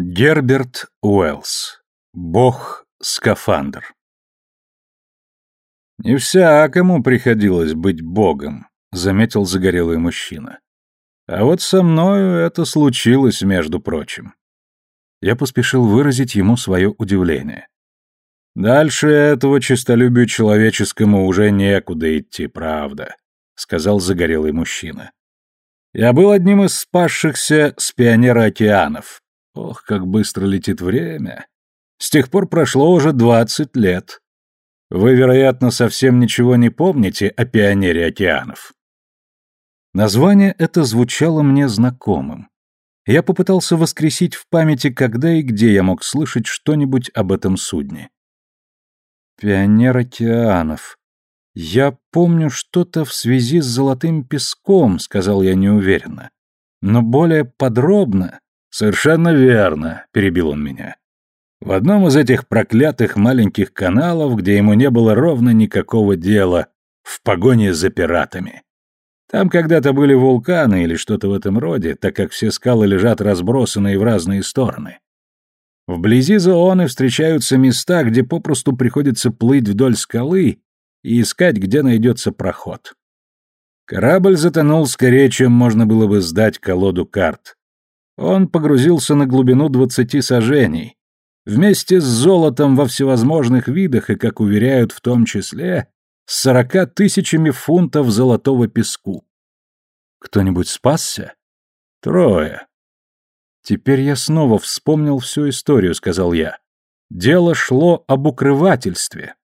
Герберт Уэллс. Бог-скафандр. «Не всякому приходилось быть богом», — заметил загорелый мужчина. «А вот со мною это случилось, между прочим». Я поспешил выразить ему свое удивление. «Дальше этого честолюбию человеческому уже некуда идти, правда», — сказал загорелый мужчина. «Я был одним из спасшихся с пионера океанов, Ох, как быстро летит время. С тех пор прошло уже двадцать лет. Вы, вероятно, совсем ничего не помните о пионере океанов. Название это звучало мне знакомым. Я попытался воскресить в памяти, когда и где я мог слышать что-нибудь об этом судне. Пионер океанов. Я помню что-то в связи с золотым песком, сказал я неуверенно. Но более подробно «Совершенно верно», — перебил он меня. В одном из этих проклятых маленьких каналов, где ему не было ровно никакого дела, в погоне за пиратами. Там когда-то были вулканы или что-то в этом роде, так как все скалы лежат разбросанные в разные стороны. Вблизи зооны встречаются места, где попросту приходится плыть вдоль скалы и искать, где найдется проход. Корабль затонул скорее, чем можно было бы сдать колоду карт. Он погрузился на глубину двадцати сажений. Вместе с золотом во всевозможных видах и, как уверяют, в том числе, с сорока тысячами фунтов золотого песку. Кто-нибудь спасся? Трое. Теперь я снова вспомнил всю историю, сказал я. Дело шло об укрывательстве.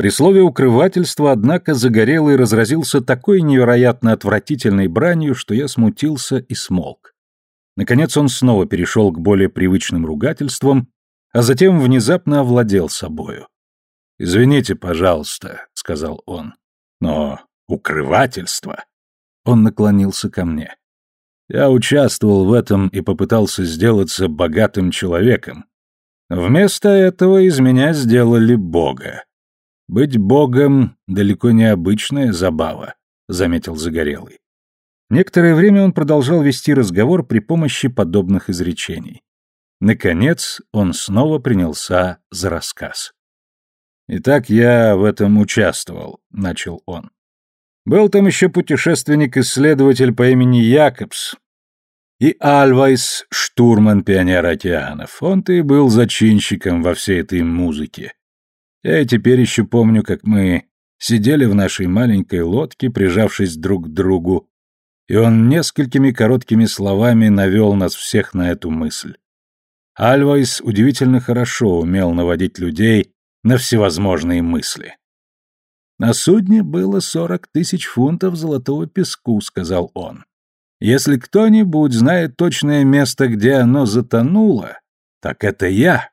При слове «укрывательство», однако, загорелый разразился такой невероятно отвратительной бранью, что я смутился и смолк. Наконец он снова перешел к более привычным ругательствам, а затем внезапно овладел собою. «Извините, пожалуйста», — сказал он, — «но укрывательство...» Он наклонился ко мне. Я участвовал в этом и попытался сделаться богатым человеком. Вместо этого из меня сделали бога. «Быть богом — далеко не обычная забава», — заметил Загорелый. Некоторое время он продолжал вести разговор при помощи подобных изречений. Наконец он снова принялся за рассказ. «Итак, я в этом участвовал», — начал он. «Был там еще путешественник-исследователь по имени Якобс и Альвайс, штурман пионер океанов. Он-то и был зачинщиком во всей этой музыке. Я и теперь еще помню, как мы сидели в нашей маленькой лодке, прижавшись друг к другу, и он несколькими короткими словами навел нас всех на эту мысль. Альвайс удивительно хорошо умел наводить людей на всевозможные мысли. «На судне было сорок тысяч фунтов золотого песку», — сказал он. «Если кто-нибудь знает точное место, где оно затонуло, так это я».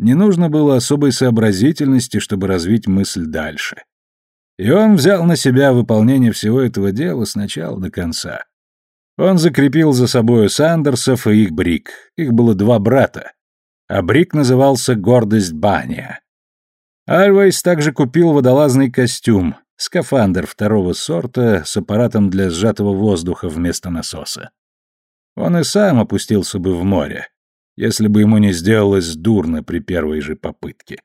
Не нужно было особой сообразительности, чтобы развить мысль дальше. И он взял на себя выполнение всего этого дела с начала до конца. Он закрепил за собою Сандерсов и их Брик. Их было два брата. А Брик назывался «Гордость Баня». Альвейс также купил водолазный костюм, скафандр второго сорта с аппаратом для сжатого воздуха вместо насоса. Он и сам опустился бы в море, если бы ему не сделалось дурно при первой же попытке.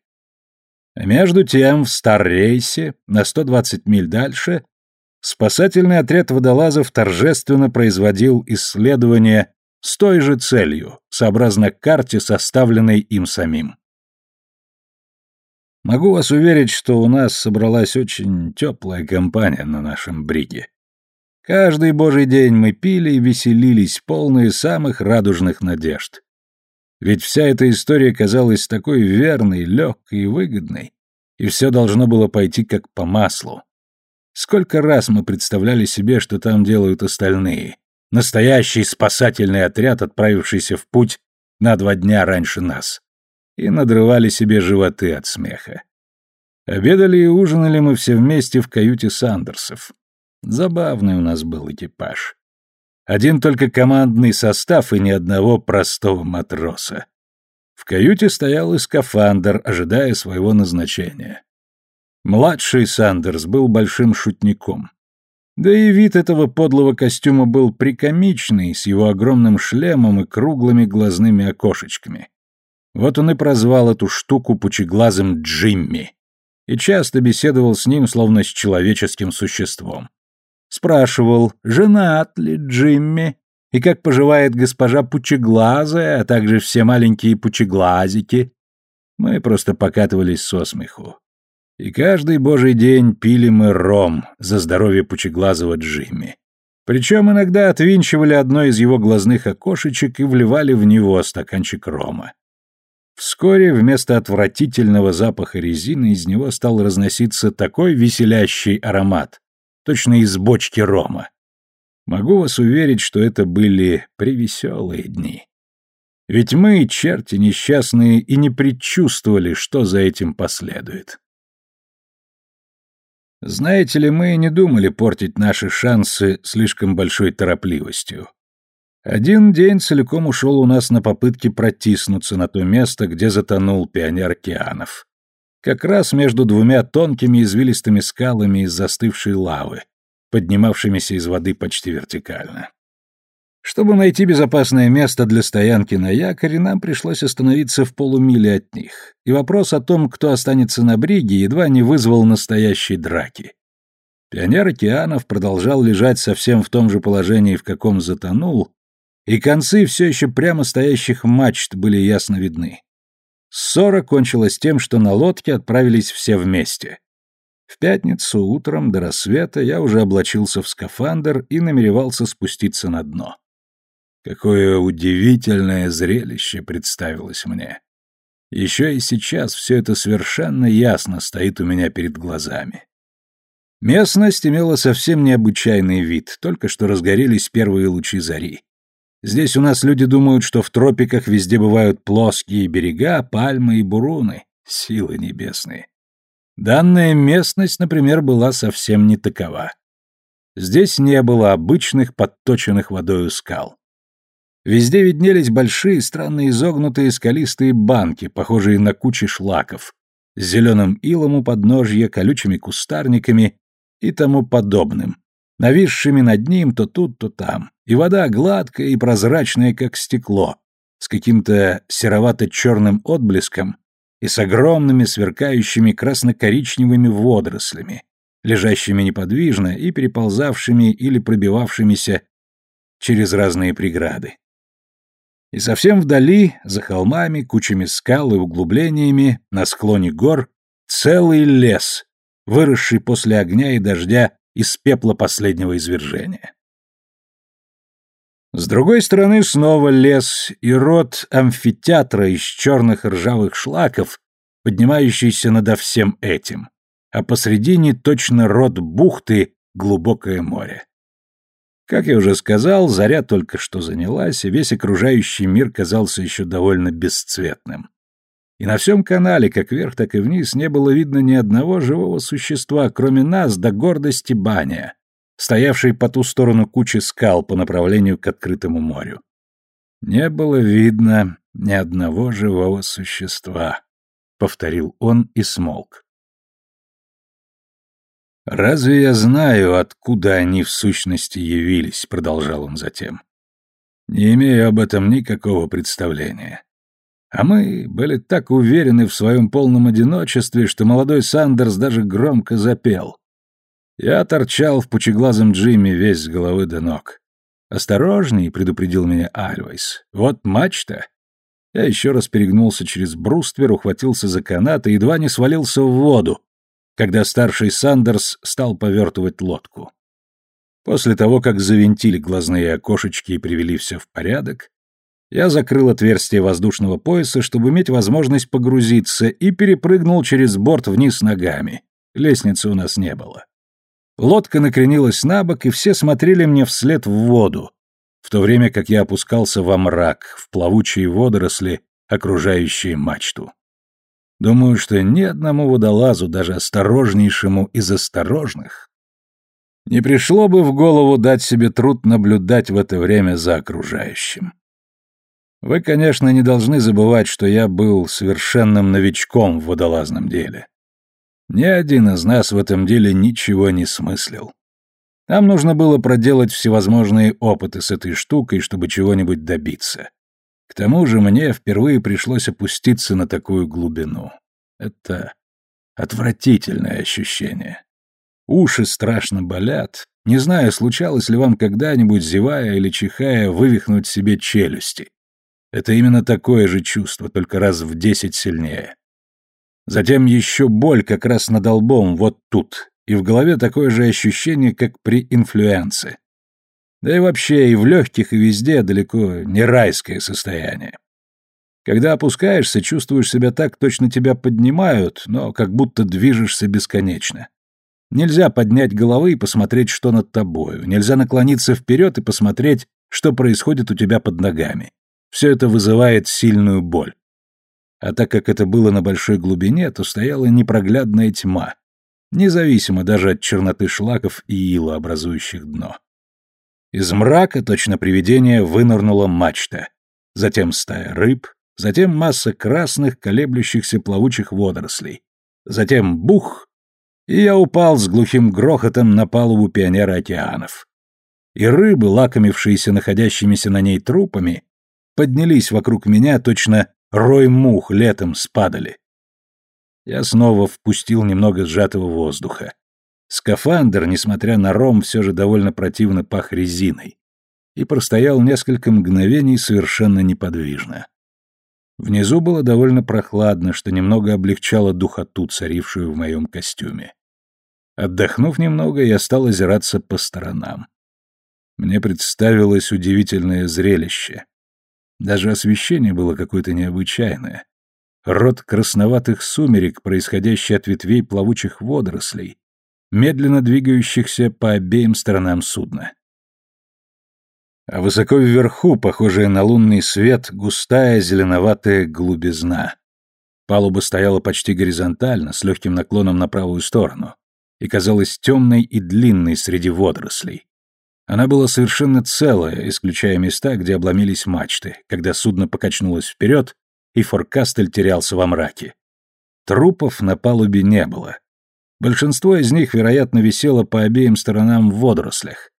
А между тем в Старрейсе, на 120 миль дальше, спасательный отряд водолазов торжественно производил исследования с той же целью, сообразно карте, составленной им самим. Могу вас уверить, что у нас собралась очень теплая компания на нашем бриге. Каждый божий день мы пили и веселились, полные самых радужных надежд. Ведь вся эта история казалась такой верной, легкой и выгодной, и все должно было пойти как по маслу. Сколько раз мы представляли себе, что там делают остальные. Настоящий спасательный отряд, отправившийся в путь на два дня раньше нас. И надрывали себе животы от смеха. Обедали и ужинали мы все вместе в каюте Сандерсов. Забавный у нас был экипаж. Один только командный состав и ни одного простого матроса. В каюте стоял и скафандр, ожидая своего назначения. Младший Сандерс был большим шутником. Да и вид этого подлого костюма был прикомичный, с его огромным шлемом и круглыми глазными окошечками. Вот он и прозвал эту штуку пучеглазым Джимми. И часто беседовал с ним, словно с человеческим существом. Спрашивал, женат ли Джимми, и как поживает госпожа Пучеглазая, а также все маленькие пучеглазики. Мы просто покатывались со смеху. И каждый божий день пили мы ром за здоровье пучеглазого Джимми. Причем иногда отвинчивали одно из его глазных окошечек и вливали в него стаканчик рома. Вскоре вместо отвратительного запаха резины из него стал разноситься такой веселящий аромат, точно из бочки рома. Могу вас уверить, что это были превеселые дни. Ведь мы, черти несчастные, и не предчувствовали, что за этим последует. Знаете ли, мы не думали портить наши шансы слишком большой торопливостью. Один день целиком ушел у нас на попытки протиснуться на то место, где затонул пионер океанов. Как раз между двумя тонкими извилистыми скалами из застывшей лавы, поднимавшимися из воды почти вертикально. Чтобы найти безопасное место для стоянки на якоре, нам пришлось остановиться в полумиле от них, и вопрос о том, кто останется на бриге, едва не вызвал настоящей драки. Пионер океанов продолжал лежать совсем в том же положении, в каком затонул, и концы все еще прямо стоящих мачт были ясно видны. Ссора кончилась тем, что на лодке отправились все вместе. В пятницу утром до рассвета я уже облачился в скафандр и намеревался спуститься на дно. Какое удивительное зрелище представилось мне. Еще и сейчас все это совершенно ясно стоит у меня перед глазами. Местность имела совсем необычайный вид, только что разгорелись первые лучи зари. Здесь у нас люди думают, что в тропиках везде бывают плоские берега, пальмы и буруны. Силы небесные. Данная местность, например, была совсем не такова. Здесь не было обычных подточенных водою скал. Везде виднелись большие, странно изогнутые скалистые банки, похожие на кучи шлаков, с зеленым илом у подножья, колючими кустарниками и тому подобным, нависшими над ним то тут, то там, и вода гладкая и прозрачная, как стекло, с каким-то серовато-черным отблеском и с огромными сверкающими красно-коричневыми водорослями, лежащими неподвижно и переползавшими или пробивавшимися через разные преграды. И совсем вдали, за холмами, кучами скал и углублениями, на склоне гор, целый лес, выросший после огня и дождя из пепла последнего извержения. С другой стороны снова лес и рот амфитеатра из черных ржавых шлаков, поднимающийся над всем этим, а посредине точно рот бухты глубокое море. Как я уже сказал, заря только что занялась, и весь окружающий мир казался еще довольно бесцветным. И на всем канале, как вверх, так и вниз, не было видно ни одного живого существа, кроме нас до гордости Баня, стоявшей по ту сторону кучи скал по направлению к открытому морю. Не было видно ни одного живого существа, — повторил он и смолк. «Разве я знаю, откуда они в сущности явились?» — продолжал он затем. «Не имею об этом никакого представления. А мы были так уверены в своем полном одиночестве, что молодой Сандерс даже громко запел. Я торчал в пучеглазом Джимми весь с головы до ног. «Осторожней», — предупредил меня Альвайс. «Вот мачта». Я еще раз перегнулся через бруствер, ухватился за канат и едва не свалился в воду, когда старший Сандерс стал повертывать лодку. После того, как завинтили глазные окошечки и привели все в порядок, я закрыл отверстие воздушного пояса, чтобы иметь возможность погрузиться, и перепрыгнул через борт вниз ногами. Лестницы у нас не было. Лодка накренилась на бок, и все смотрели мне вслед в воду, в то время как я опускался во мрак, в плавучие водоросли, окружающие мачту. Думаю, что ни одному водолазу, даже осторожнейшему из осторожных, не пришло бы в голову дать себе труд наблюдать в это время за окружающим. Вы, конечно, не должны забывать, что я был совершенным новичком в водолазном деле. Ни один из нас в этом деле ничего не смыслил. Нам нужно было проделать всевозможные опыты с этой штукой, чтобы чего-нибудь добиться. К тому же мне впервые пришлось опуститься на такую глубину. Это отвратительное ощущение. Уши страшно болят. Не знаю, случалось ли вам когда-нибудь, зевая или чихая, вывихнуть себе челюсти. Это именно такое же чувство, только раз в десять сильнее. Затем еще боль как раз над лбом, вот тут, и в голове такое же ощущение, как при инфлюенции. Да и вообще и в легких, и везде далеко не райское состояние. Когда опускаешься, чувствуешь себя так, точно тебя поднимают, но как будто движешься бесконечно. Нельзя поднять головы и посмотреть, что над тобою. Нельзя наклониться вперед и посмотреть, что происходит у тебя под ногами. Все это вызывает сильную боль. А так как это было на большой глубине, то стояла непроглядная тьма, независимо даже от черноты шлаков и ила, образующих дно. Из мрака, точно привидение, вынырнула мачта. Затем стая рыб, затем масса красных, колеблющихся плавучих водорослей. Затем бух, и я упал с глухим грохотом на палубу пионера океанов. И рыбы, лакомившиеся находящимися на ней трупами, поднялись вокруг меня, точно рой мух летом спадали. Я снова впустил немного сжатого воздуха. Скафандр, несмотря на ром, все же довольно противно пах резиной. И простоял несколько мгновений совершенно неподвижно. Внизу было довольно прохладно, что немного облегчало духоту, царившую в моем костюме. Отдохнув немного, я стал озираться по сторонам. Мне представилось удивительное зрелище. Даже освещение было какое-то необычайное. Рот красноватых сумерек, происходящий от ветвей плавучих водорослей, медленно двигающихся по обеим сторонам судна. А высоко вверху, похожая на лунный свет, густая зеленоватая глубизна. Палуба стояла почти горизонтально, с легким наклоном на правую сторону, и казалась темной и длинной среди водорослей. Она была совершенно целая, исключая места, где обломились мачты, когда судно покачнулось вперед, и форкастель терялся во мраке. Трупов на палубе не было. Большинство из них, вероятно, висело по обеим сторонам в водорослях.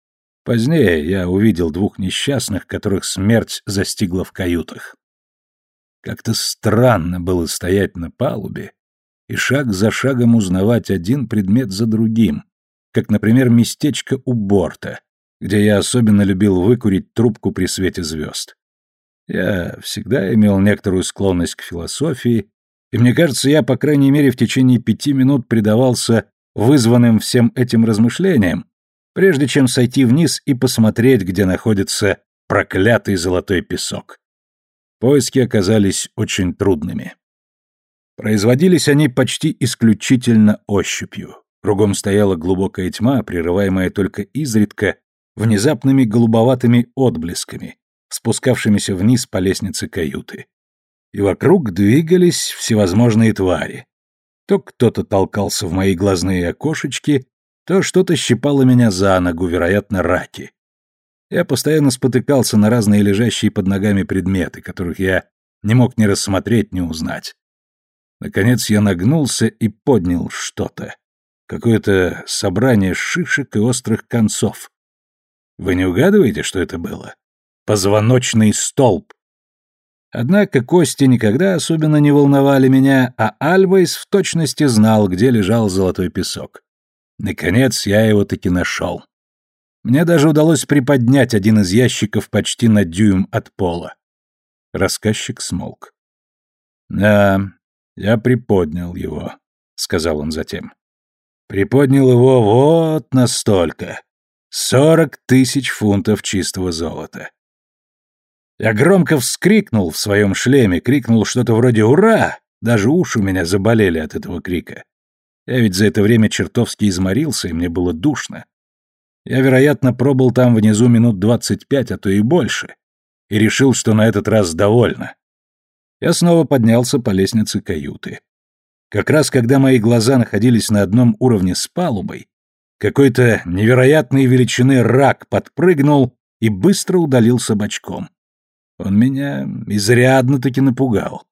Позднее я увидел двух несчастных, которых смерть застигла в каютах. Как-то странно было стоять на палубе и шаг за шагом узнавать один предмет за другим, как, например, местечко у борта, где я особенно любил выкурить трубку при свете звезд. Я всегда имел некоторую склонность к философии и мне кажется, я, по крайней мере, в течение пяти минут предавался вызванным всем этим размышлениям, прежде чем сойти вниз и посмотреть, где находится проклятый золотой песок. Поиски оказались очень трудными. Производились они почти исключительно ощупью. Кругом стояла глубокая тьма, прерываемая только изредка внезапными голубоватыми отблесками, спускавшимися вниз по лестнице каюты и вокруг двигались всевозможные твари. То кто-то толкался в мои глазные окошечки, то что-то щипало меня за ногу, вероятно, раки. Я постоянно спотыкался на разные лежащие под ногами предметы, которых я не мог ни рассмотреть, ни узнать. Наконец я нагнулся и поднял что-то. Какое-то собрание шишек и острых концов. Вы не угадываете, что это было? Позвоночный столб. Однако кости никогда особенно не волновали меня, а Альвейс в точности знал, где лежал золотой песок. Наконец я его таки нашел. Мне даже удалось приподнять один из ящиков почти на дюйм от пола. Рассказчик смолк. «Да, я приподнял его», — сказал он затем. «Приподнял его вот настолько. Сорок тысяч фунтов чистого золота. Я громко вскрикнул в своем шлеме, крикнул что-то вроде «Ура!» Даже уши у меня заболели от этого крика. Я ведь за это время чертовски изморился, и мне было душно. Я, вероятно, пробыл там внизу минут двадцать пять, а то и больше, и решил, что на этот раз довольно. Я снова поднялся по лестнице каюты. Как раз когда мои глаза находились на одном уровне с палубой, какой-то невероятной величины рак подпрыгнул и быстро удалился бочком. Он меня изрядно-таки напугал.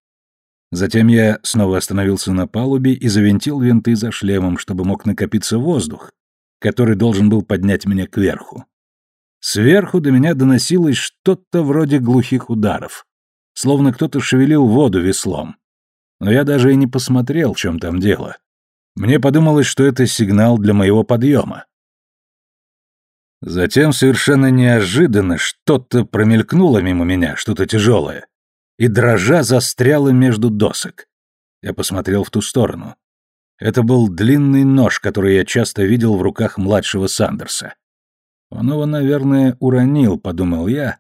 Затем я снова остановился на палубе и завинтил винты за шлемом, чтобы мог накопиться воздух, который должен был поднять меня кверху. Сверху до меня доносилось что-то вроде глухих ударов, словно кто-то шевелил воду веслом. Но я даже и не посмотрел, в чем там дело. Мне подумалось, что это сигнал для моего подъема. Затем совершенно неожиданно что-то промелькнуло мимо меня, что-то тяжелое, и дрожа застряло между досок. Я посмотрел в ту сторону. Это был длинный нож, который я часто видел в руках младшего Сандерса. Он его, наверное, уронил, подумал я,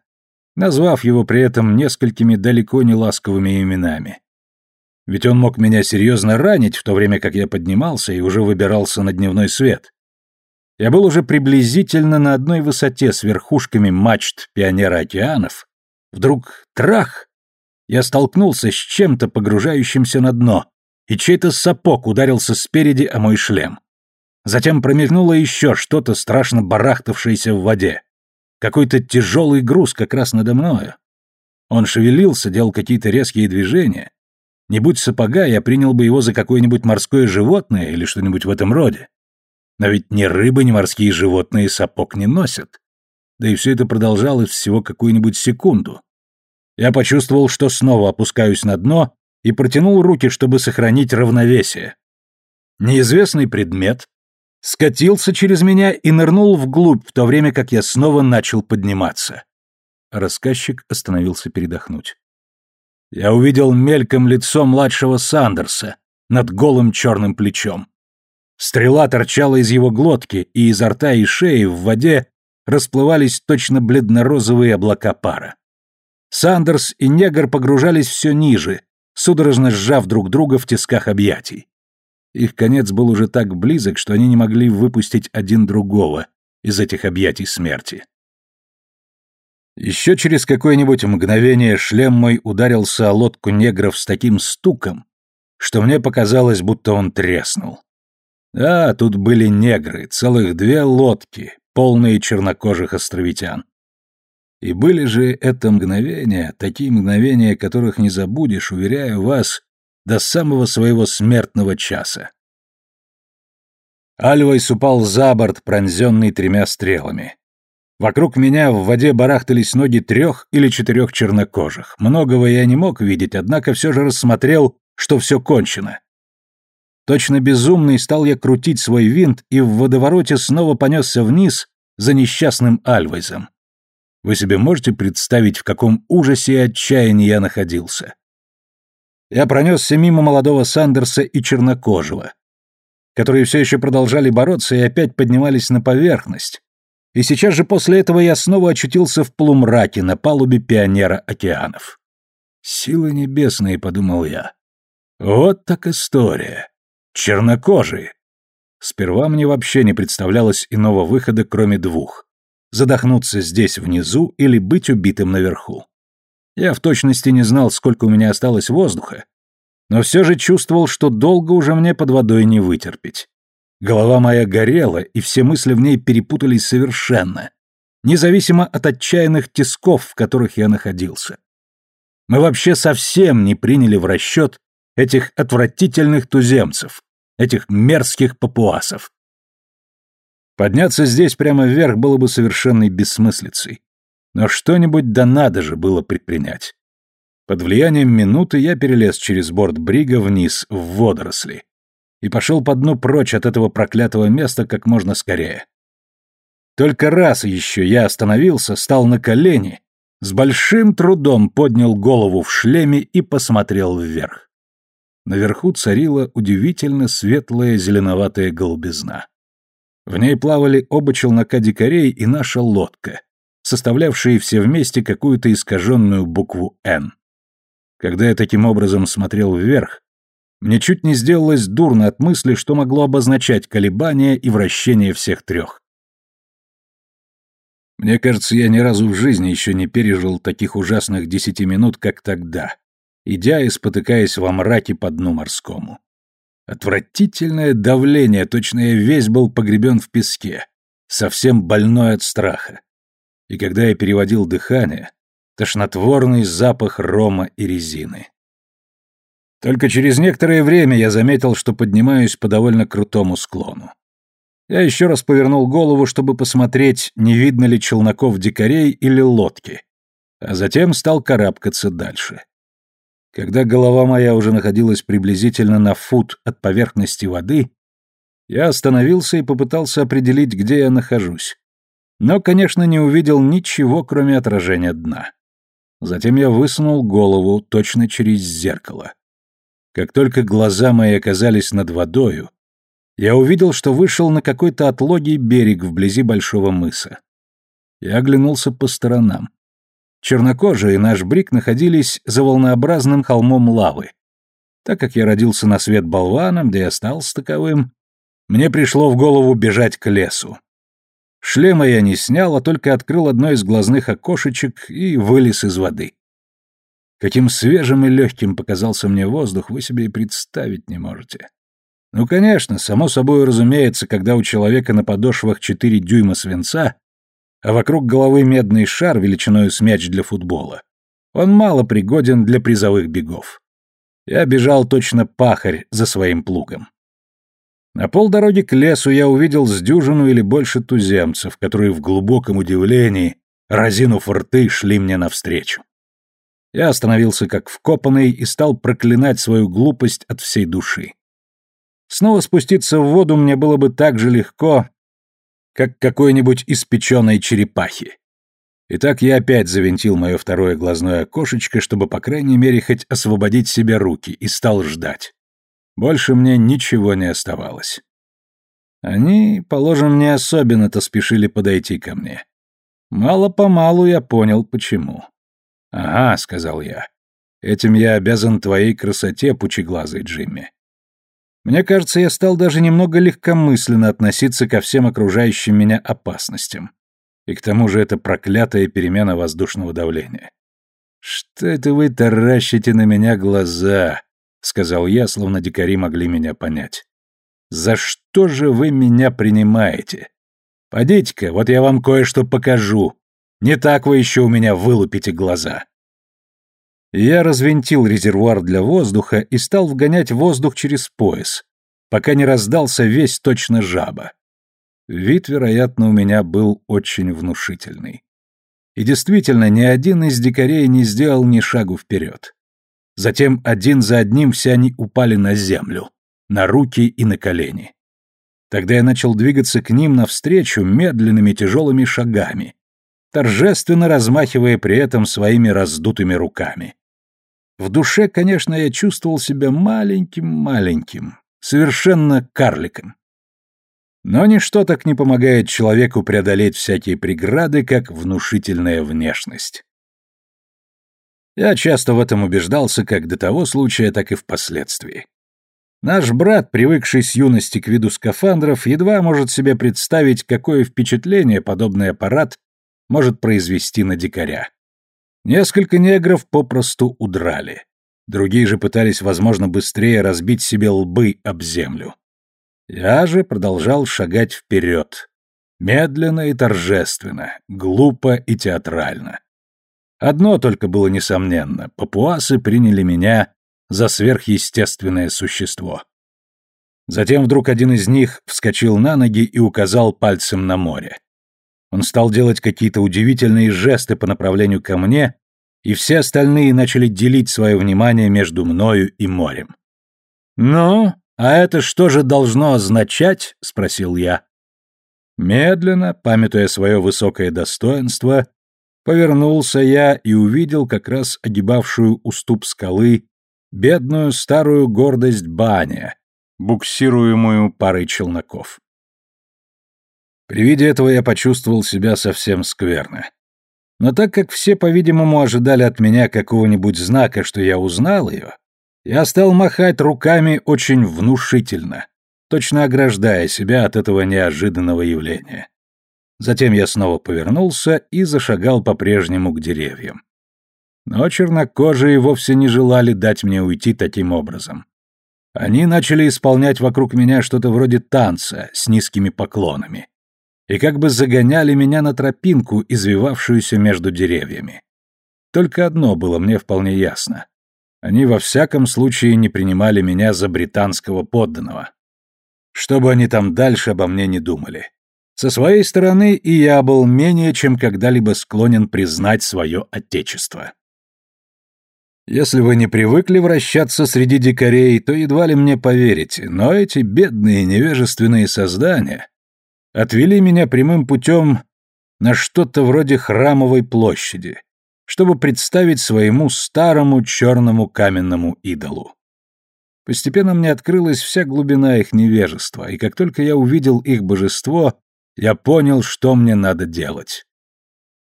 назвав его при этом несколькими далеко не ласковыми именами. Ведь он мог меня серьезно ранить, в то время как я поднимался и уже выбирался на дневной свет. Я был уже приблизительно на одной высоте с верхушками мачт пионера океанов. Вдруг трах! Я столкнулся с чем-то, погружающимся на дно, и чей-то сапог ударился спереди о мой шлем. Затем промелькнуло еще что-то, страшно барахтавшееся в воде. Какой-то тяжелый груз как раз надо мною. Он шевелился, делал какие-то резкие движения. Не будь сапога, я принял бы его за какое-нибудь морское животное или что-нибудь в этом роде. Но ведь ни рыбы, ни морские животные сапог не носят. Да и все это продолжалось всего какую-нибудь секунду. Я почувствовал, что снова опускаюсь на дно и протянул руки, чтобы сохранить равновесие. Неизвестный предмет скатился через меня и нырнул вглубь, в то время как я снова начал подниматься. Рассказчик остановился передохнуть. Я увидел мельком лицо младшего Сандерса над голым черным плечом. Стрела торчала из его глотки, и изо рта и шеи в воде расплывались точно бледно-розовые облака пара. Сандерс и негр погружались все ниже, судорожно сжав друг друга в тисках объятий. Их конец был уже так близок, что они не могли выпустить один другого из этих объятий смерти. Еще через какое-нибудь мгновение шлем мой ударился о лодку негров с таким стуком, что мне показалось, будто он треснул. Да, тут были негры, целых две лодки, полные чернокожих островитян. И были же это мгновения, такие мгновения, которых не забудешь, уверяю вас, до самого своего смертного часа. Альвайс упал за борт, пронзенный тремя стрелами. Вокруг меня в воде барахтались ноги трех или четырех чернокожих. Многого я не мог видеть, однако все же рассмотрел, что все кончено. Точно безумный стал я крутить свой винт и в водовороте снова понесся вниз за несчастным Альвайзом. Вы себе можете представить, в каком ужасе и отчаянии я находился? Я пронесся мимо молодого Сандерса и чернокожего, которые все еще продолжали бороться и опять поднимались на поверхность. И сейчас же после этого я снова очутился в полумраке на палубе пионера океанов. «Силы небесные», — подумал я. «Вот так история. Чернокожие». Сперва мне вообще не представлялось иного выхода, кроме двух. Задохнуться здесь внизу или быть убитым наверху. Я в точности не знал, сколько у меня осталось воздуха, но все же чувствовал, что долго уже мне под водой не вытерпеть. Голова моя горела, и все мысли в ней перепутались совершенно, независимо от отчаянных тисков, в которых я находился. Мы вообще совсем не приняли в расчет этих отвратительных туземцев, этих мерзких папуасов. Подняться здесь прямо вверх было бы совершенной бессмыслицей. Но что-нибудь да надо же было предпринять. Под влиянием минуты я перелез через борт брига вниз, в водоросли, и пошел по дну прочь от этого проклятого места как можно скорее. Только раз еще я остановился, стал на колени, с большим трудом поднял голову в шлеме и посмотрел вверх. Наверху царила удивительно светлая зеленоватая голубизна. В ней плавали оба челнока дикарей и наша лодка, составлявшие все вместе какую-то искаженную букву «Н». Когда я таким образом смотрел вверх, мне чуть не сделалось дурно от мысли, что могло обозначать колебания и вращение всех трех. Мне кажется, я ни разу в жизни еще не пережил таких ужасных десяти минут, как тогда, идя и спотыкаясь во мраке по дну морскому. Отвратительное давление, точно я весь был погребен в песке, совсем больной от страха и когда я переводил дыхание, тошнотворный запах рома и резины. Только через некоторое время я заметил, что поднимаюсь по довольно крутому склону. Я еще раз повернул голову, чтобы посмотреть, не видно ли челноков-дикарей или лодки, а затем стал карабкаться дальше. Когда голова моя уже находилась приблизительно на фут от поверхности воды, я остановился и попытался определить, где я нахожусь. Но, конечно, не увидел ничего, кроме отражения дна. Затем я высунул голову точно через зеркало. Как только глаза мои оказались над водою, я увидел, что вышел на какой-то отлогий берег вблизи большого мыса. Я оглянулся по сторонам. Чернокожие и наш брик находились за волнообразным холмом лавы. Так как я родился на свет болваном, да и остался таковым, мне пришло в голову бежать к лесу. Шлема я не снял, а только открыл одно из глазных окошечек и вылез из воды. Каким свежим и легким показался мне воздух, вы себе и представить не можете. Ну, конечно, само собой разумеется, когда у человека на подошвах четыре дюйма свинца, а вокруг головы медный шар величиной с мяч для футбола. Он мало пригоден для призовых бегов. Я бежал точно пахарь за своим плугом. На полдороги к лесу я увидел с дюжину или больше туземцев, которые в глубоком удивлении, разинув рты, шли мне навстречу. Я остановился как вкопанный и стал проклинать свою глупость от всей души. Снова спуститься в воду мне было бы так же легко, как какой-нибудь испеченной черепахи. Итак, я опять завинтил мое второе глазное окошечко, чтобы, по крайней мере, хоть освободить себе руки, и стал ждать. Больше мне ничего не оставалось. Они, положим, не особенно-то спешили подойти ко мне. Мало-помалу я понял, почему. «Ага», — сказал я, — «этим я обязан твоей красоте, пучеглазый Джимми. Мне кажется, я стал даже немного легкомысленно относиться ко всем окружающим меня опасностям. И к тому же это проклятая перемена воздушного давления. «Что это вы таращите на меня глаза?» — сказал я, словно дикари могли меня понять. «За что же вы меня принимаете? Подите-ка, вот я вам кое-что покажу. Не так вы еще у меня вылупите глаза». Я развинтил резервуар для воздуха и стал вгонять воздух через пояс, пока не раздался весь точно жаба. Вид, вероятно, у меня был очень внушительный. И действительно, ни один из дикарей не сделал ни шагу вперед. Затем один за одним все они упали на землю, на руки и на колени. Тогда я начал двигаться к ним навстречу медленными тяжелыми шагами, торжественно размахивая при этом своими раздутыми руками. В душе, конечно, я чувствовал себя маленьким-маленьким, совершенно карликом. Но ничто так не помогает человеку преодолеть всякие преграды, как внушительная внешность. Я часто в этом убеждался как до того случая, так и впоследствии. Наш брат, привыкший с юности к виду скафандров, едва может себе представить, какое впечатление подобный аппарат может произвести на дикаря. Несколько негров попросту удрали. Другие же пытались, возможно, быстрее разбить себе лбы об землю. Я же продолжал шагать вперед. Медленно и торжественно, глупо и театрально. Одно только было несомненно — папуасы приняли меня за сверхъестественное существо. Затем вдруг один из них вскочил на ноги и указал пальцем на море. Он стал делать какие-то удивительные жесты по направлению ко мне, и все остальные начали делить свое внимание между мною и морем. «Ну, а это что же должно означать?» — спросил я. Медленно, памятуя свое высокое достоинство, повернулся я и увидел как раз огибавшую уступ скалы бедную старую гордость баня, буксируемую парой челноков. При виде этого я почувствовал себя совсем скверно. Но так как все, по-видимому, ожидали от меня какого-нибудь знака, что я узнал ее, я стал махать руками очень внушительно, точно ограждая себя от этого неожиданного явления. Затем я снова повернулся и зашагал по-прежнему к деревьям. Но чернокожие вовсе не желали дать мне уйти таким образом. Они начали исполнять вокруг меня что-то вроде танца с низкими поклонами и как бы загоняли меня на тропинку, извивавшуюся между деревьями. Только одно было мне вполне ясно. Они во всяком случае не принимали меня за британского подданного. Что бы они там дальше обо мне не думали. Со своей стороны и я был менее чем когда-либо склонен признать свое отечество. Если вы не привыкли вращаться среди дикарей, то едва ли мне поверите, но эти бедные невежественные создания отвели меня прямым путем на что-то вроде храмовой площади, чтобы представить своему старому черному каменному идолу. Постепенно мне открылась вся глубина их невежества, и как только я увидел их божество, я понял, что мне надо делать.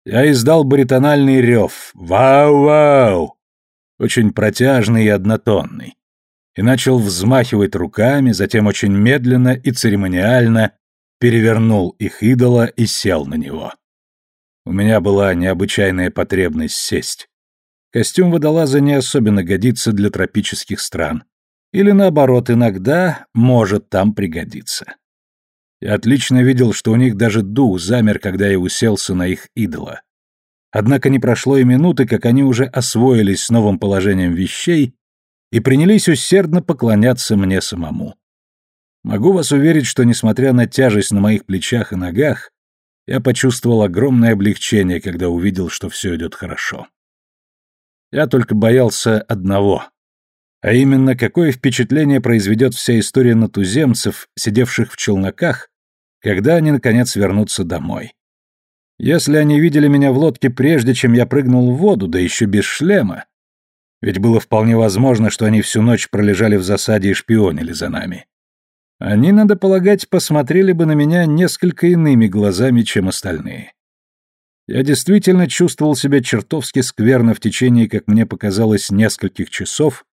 Я издал баритональный рев «Вау-вау!», очень протяжный и однотонный, и начал взмахивать руками, затем очень медленно и церемониально перевернул их идола и сел на него. У меня была необычайная потребность сесть. Костюм водолаза не особенно годится для тропических стран. Или наоборот, иногда может там пригодиться. Я отлично видел, что у них даже дух замер, когда я уселся на их идола. Однако не прошло и минуты, как они уже освоились с новым положением вещей и принялись усердно поклоняться мне самому. Могу вас уверить, что, несмотря на тяжесть на моих плечах и ногах, я почувствовал огромное облегчение, когда увидел, что все идет хорошо. Я только боялся одного, а именно, какое впечатление произведет вся история на туземцев, сидевших в челноках, когда они, наконец, вернутся домой. Если они видели меня в лодке прежде, чем я прыгнул в воду, да еще без шлема, ведь было вполне возможно, что они всю ночь пролежали в засаде и шпионили за нами. Они, надо полагать, посмотрели бы на меня несколько иными глазами, чем остальные. Я действительно чувствовал себя чертовски скверно в течение, как мне показалось, нескольких часов,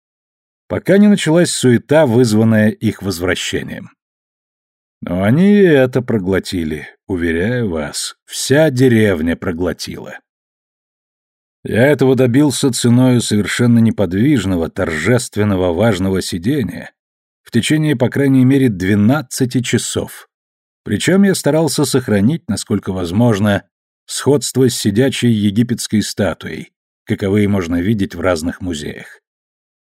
пока не началась суета, вызванная их возвращением. Но они и это проглотили, уверяю вас, вся деревня проглотила. Я этого добился ценою совершенно неподвижного, торжественного, важного сидения, в течение, по крайней мере, 12 часов. Причем я старался сохранить, насколько возможно, сходство с сидячей египетской статуей, каковые можно видеть в разных музеях.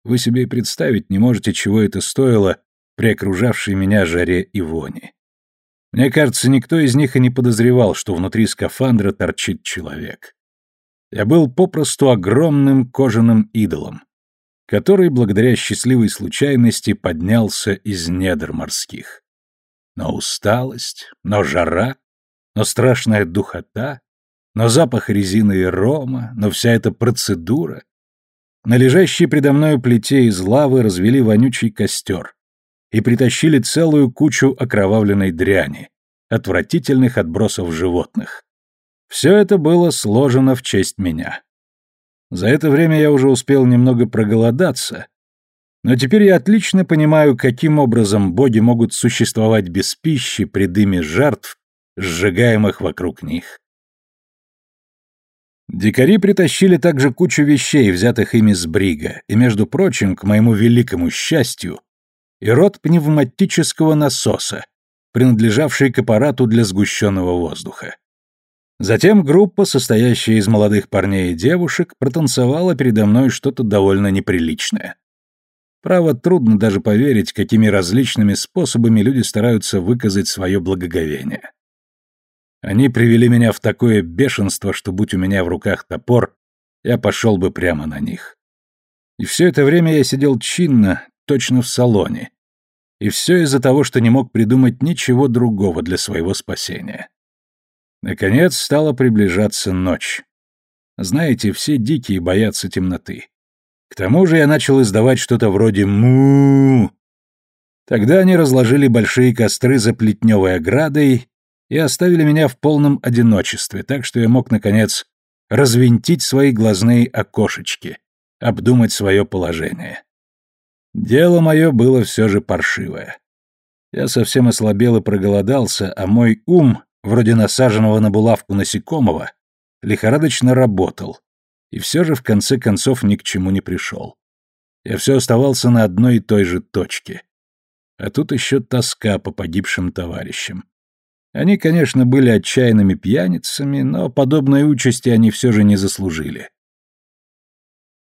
Вы себе и представить не можете, чего это стоило при окружавшей меня жаре и вони. Мне кажется, никто из них и не подозревал, что внутри скафандра торчит человек. Я был попросту огромным кожаным идолом, который, благодаря счастливой случайности, поднялся из недр морских. Но усталость, но жара, но страшная духота, но запах резины и рома, но вся эта процедура. На лежащей предо мною плите из лавы развели вонючий костер и притащили целую кучу окровавленной дряни, отвратительных отбросов животных. Все это было сложено в честь меня. За это время я уже успел немного проголодаться, но теперь я отлично понимаю, каким образом боги могут существовать без пищи при дыме жертв, сжигаемых вокруг них. Дикари притащили также кучу вещей, взятых ими с брига, и, между прочим, к моему великому счастью, и рот пневматического насоса, принадлежавший к аппарату для сгущенного воздуха. Затем группа, состоящая из молодых парней и девушек, протанцевала передо мной что-то довольно неприличное. Право, трудно даже поверить, какими различными способами люди стараются выказать свое благоговение. Они привели меня в такое бешенство, что, будь у меня в руках топор, я пошел бы прямо на них. И все это время я сидел чинно, точно в салоне. И все из-за того, что не мог придумать ничего другого для своего спасения. Наконец стала приближаться ночь. Знаете, все дикие боятся темноты. К тому же я начал издавать что-то вроде му. Тогда они разложили большие костры за плетневой оградой и оставили меня в полном одиночестве, так что я мог, наконец, развинтить свои глазные окошечки, обдумать свое положение. Дело мое было все же паршивое. Я совсем ослабел и проголодался, а мой ум вроде насаженного на булавку насекомого, лихорадочно работал, и все же в конце концов ни к чему не пришел. Я все оставался на одной и той же точке. А тут еще тоска по погибшим товарищам. Они, конечно, были отчаянными пьяницами, но подобной участи они все же не заслужили.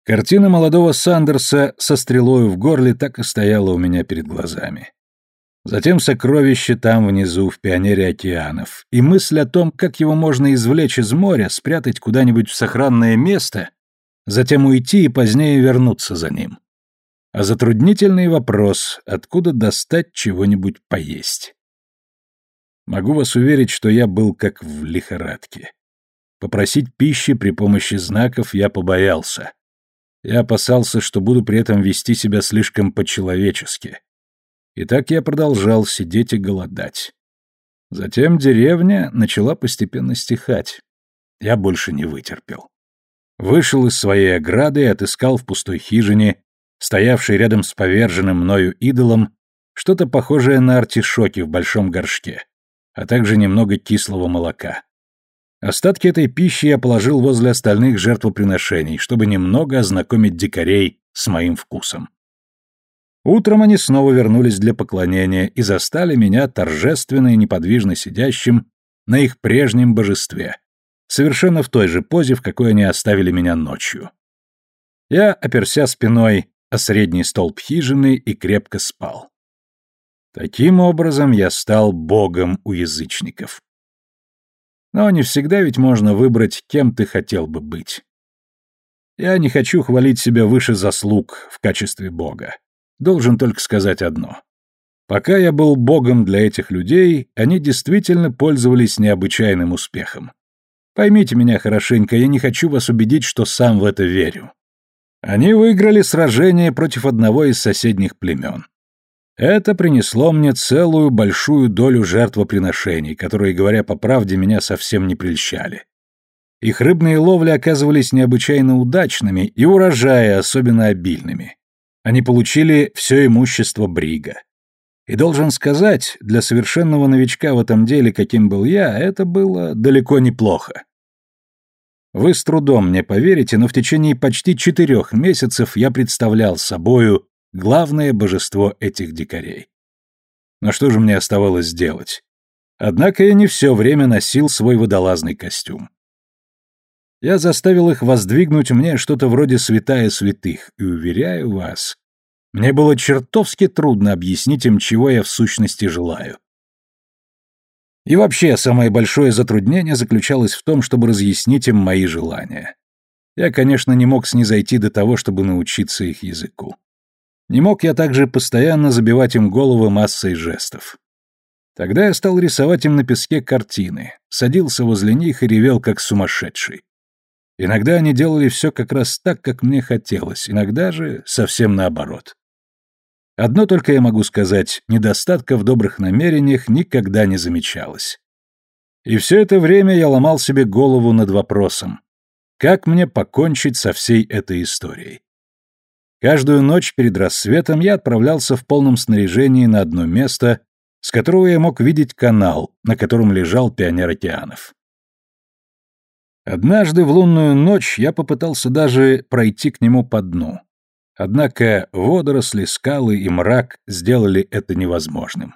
Картина молодого Сандерса со стрелой в горле так и стояла у меня перед глазами. Затем сокровище там внизу, в пионере океанов, и мысль о том, как его можно извлечь из моря, спрятать куда-нибудь в сохранное место, затем уйти и позднее вернуться за ним. А затруднительный вопрос, откуда достать чего-нибудь поесть. Могу вас уверить, что я был как в лихорадке. Попросить пищи при помощи знаков я побоялся. Я опасался, что буду при этом вести себя слишком по-человечески. И так я продолжал сидеть и голодать. Затем деревня начала постепенно стихать. Я больше не вытерпел. Вышел из своей ограды и отыскал в пустой хижине, стоявшей рядом с поверженным мною идолом, что-то похожее на артишоки в большом горшке, а также немного кислого молока. Остатки этой пищи я положил возле остальных жертвоприношений, чтобы немного ознакомить дикарей с моим вкусом. Утром они снова вернулись для поклонения и застали меня торжественно и неподвижно сидящим на их прежнем божестве, совершенно в той же позе, в какой они оставили меня ночью. Я оперся спиной о средний столб хижины и крепко спал. Таким образом я стал богом у язычников. Но не всегда ведь можно выбрать, кем ты хотел бы быть. Я не хочу хвалить себя выше заслуг в качестве бога. Должен только сказать одно. Пока я был богом для этих людей, они действительно пользовались необычайным успехом. Поймите меня хорошенько, я не хочу вас убедить, что сам в это верю. Они выиграли сражение против одного из соседних племен. Это принесло мне целую большую долю жертвоприношений, которые, говоря по правде, меня совсем не прельщали. Их рыбные ловли оказывались необычайно удачными и урожаи особенно обильными. Они получили все имущество Брига. И должен сказать, для совершенного новичка в этом деле, каким был я, это было далеко неплохо. Вы с трудом мне поверите, но в течение почти четырех месяцев я представлял собою главное божество этих дикарей. Но что же мне оставалось сделать? Однако я не все время носил свой водолазный костюм. Я заставил их воздвигнуть мне что-то вроде святая святых, и, уверяю вас, мне было чертовски трудно объяснить им, чего я в сущности желаю. И вообще, самое большое затруднение заключалось в том, чтобы разъяснить им мои желания. Я, конечно, не мог снизойти до того, чтобы научиться их языку. Не мог я также постоянно забивать им головы массой жестов. Тогда я стал рисовать им на песке картины, садился возле них и ревел как сумасшедший. Иногда они делали все как раз так, как мне хотелось, иногда же совсем наоборот. Одно только я могу сказать, недостатка в добрых намерениях никогда не замечалось. И все это время я ломал себе голову над вопросом, как мне покончить со всей этой историей. Каждую ночь перед рассветом я отправлялся в полном снаряжении на одно место, с которого я мог видеть канал, на котором лежал пионер океанов. Однажды в лунную ночь я попытался даже пройти к нему по дну. Однако водоросли, скалы и мрак сделали это невозможным.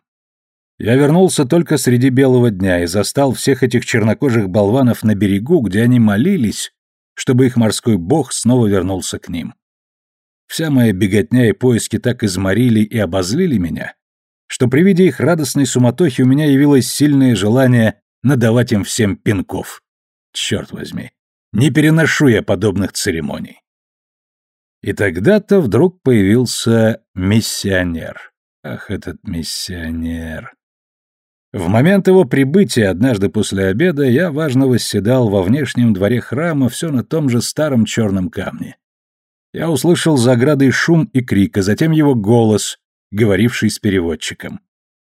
Я вернулся только среди белого дня и застал всех этих чернокожих болванов на берегу, где они молились, чтобы их морской бог снова вернулся к ним. Вся моя беготня и поиски так изморили и обозлили меня, что при виде их радостной суматохи у меня явилось сильное желание надавать им всем пинков. Черт возьми, не переношу я подобных церемоний. И тогда-то вдруг появился миссионер. Ах, этот миссионер. В момент его прибытия, однажды после обеда, я важно восседал во внешнем дворе храма все на том же старом черном камне. Я услышал за оградой шум и крик, а затем его голос, говоривший с переводчиком.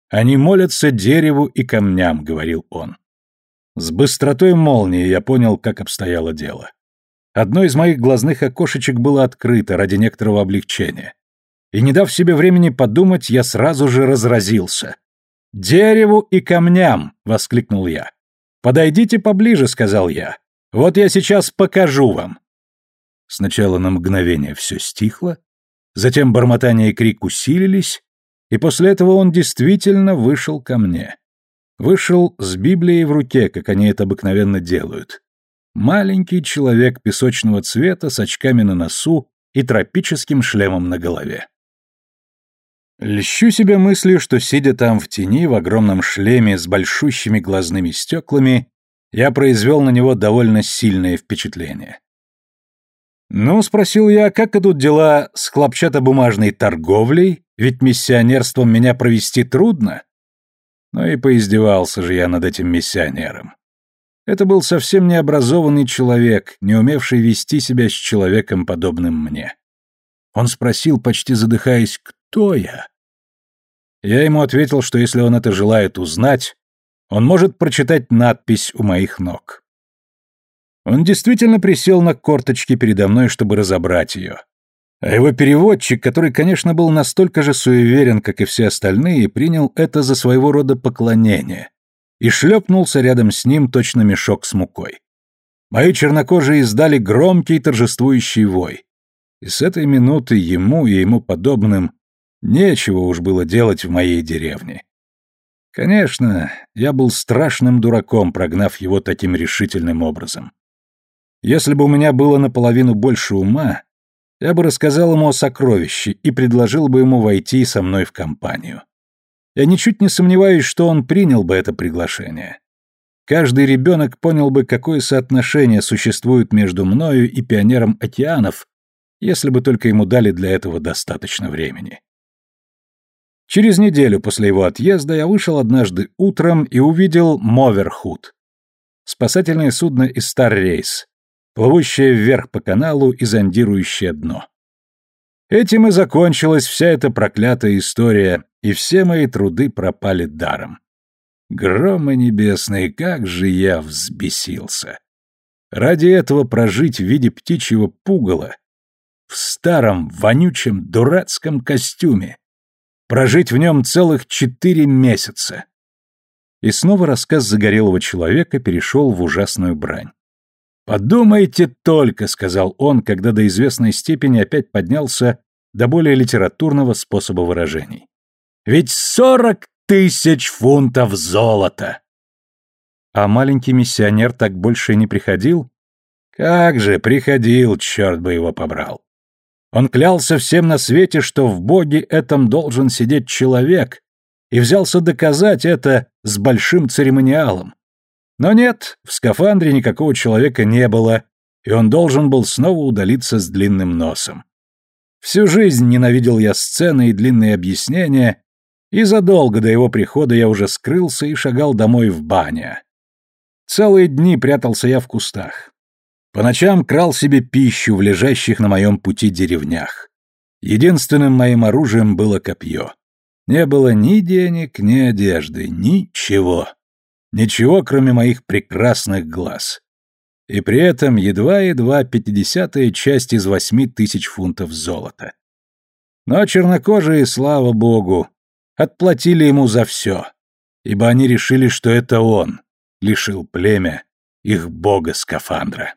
«Они молятся дереву и камням», — говорил он. С быстротой молнии я понял, как обстояло дело. Одно из моих глазных окошечек было открыто ради некоторого облегчения. И не дав себе времени подумать, я сразу же разразился. «Дереву и камням!» — воскликнул я. «Подойдите поближе», — сказал я. «Вот я сейчас покажу вам». Сначала на мгновение все стихло, затем бормотание и крик усилились, и после этого он действительно вышел ко мне. Вышел с Библией в руке, как они это обыкновенно делают. Маленький человек песочного цвета с очками на носу и тропическим шлемом на голове. Льщу себе мыслью, что, сидя там в тени, в огромном шлеме с большущими глазными стеклами, я произвел на него довольно сильное впечатление. «Ну, — спросил я, — как идут дела с хлопчатобумажной торговлей? Ведь миссионерством меня провести трудно». Ну и поиздевался же я над этим миссионером. Это был совсем необразованный человек, не умевший вести себя с человеком, подобным мне. Он спросил, почти задыхаясь, кто я? Я ему ответил, что если он это желает узнать, он может прочитать надпись у моих ног. Он действительно присел на корточки передо мной, чтобы разобрать ее. А его переводчик, который, конечно, был настолько же суеверен, как и все остальные, принял это за своего рода поклонение и шлепнулся рядом с ним точно мешок с мукой. Мои чернокожие издали громкий торжествующий вой. И с этой минуты ему и ему подобным нечего уж было делать в моей деревне. Конечно, я был страшным дураком, прогнав его таким решительным образом. Если бы у меня было наполовину больше ума, я бы рассказал ему о сокровище и предложил бы ему войти со мной в компанию. Я ничуть не сомневаюсь, что он принял бы это приглашение. Каждый ребенок понял бы, какое соотношение существует между мною и пионером океанов, если бы только ему дали для этого достаточно времени. Через неделю после его отъезда я вышел однажды утром и увидел Моверхуд. Спасательное судно из Старрейс, плывущее вверх по каналу и зондирующее дно. Этим и закончилась вся эта проклятая история, и все мои труды пропали даром. Громы небесные, как же я взбесился! Ради этого прожить в виде птичьего пугала в старом, вонючем, дурацком костюме, прожить в нем целых четыре месяца. И снова рассказ загорелого человека перешел в ужасную брань. «Подумайте только», — сказал он, когда до известной степени опять поднялся до более литературного способа выражений. «Ведь сорок тысяч фунтов золота!» А маленький миссионер так больше не приходил? Как же, приходил, черт бы его побрал. Он клялся всем на свете, что в Боге этом должен сидеть человек, и взялся доказать это с большим церемониалом. Но нет, в скафандре никакого человека не было, и он должен был снова удалиться с длинным носом. Всю жизнь ненавидел я сцены и длинные объяснения, и задолго до его прихода я уже скрылся и шагал домой в баня. Целые дни прятался я в кустах. По ночам крал себе пищу в лежащих на моем пути деревнях. Единственным моим оружием было копье. Не было ни денег, ни одежды, ничего. Ничего, кроме моих прекрасных глаз. И при этом едва-едва пятидесятая часть из восьми тысяч фунтов золота. Но чернокожие, слава богу, отплатили ему за все, ибо они решили, что это он лишил племя их бога-скафандра.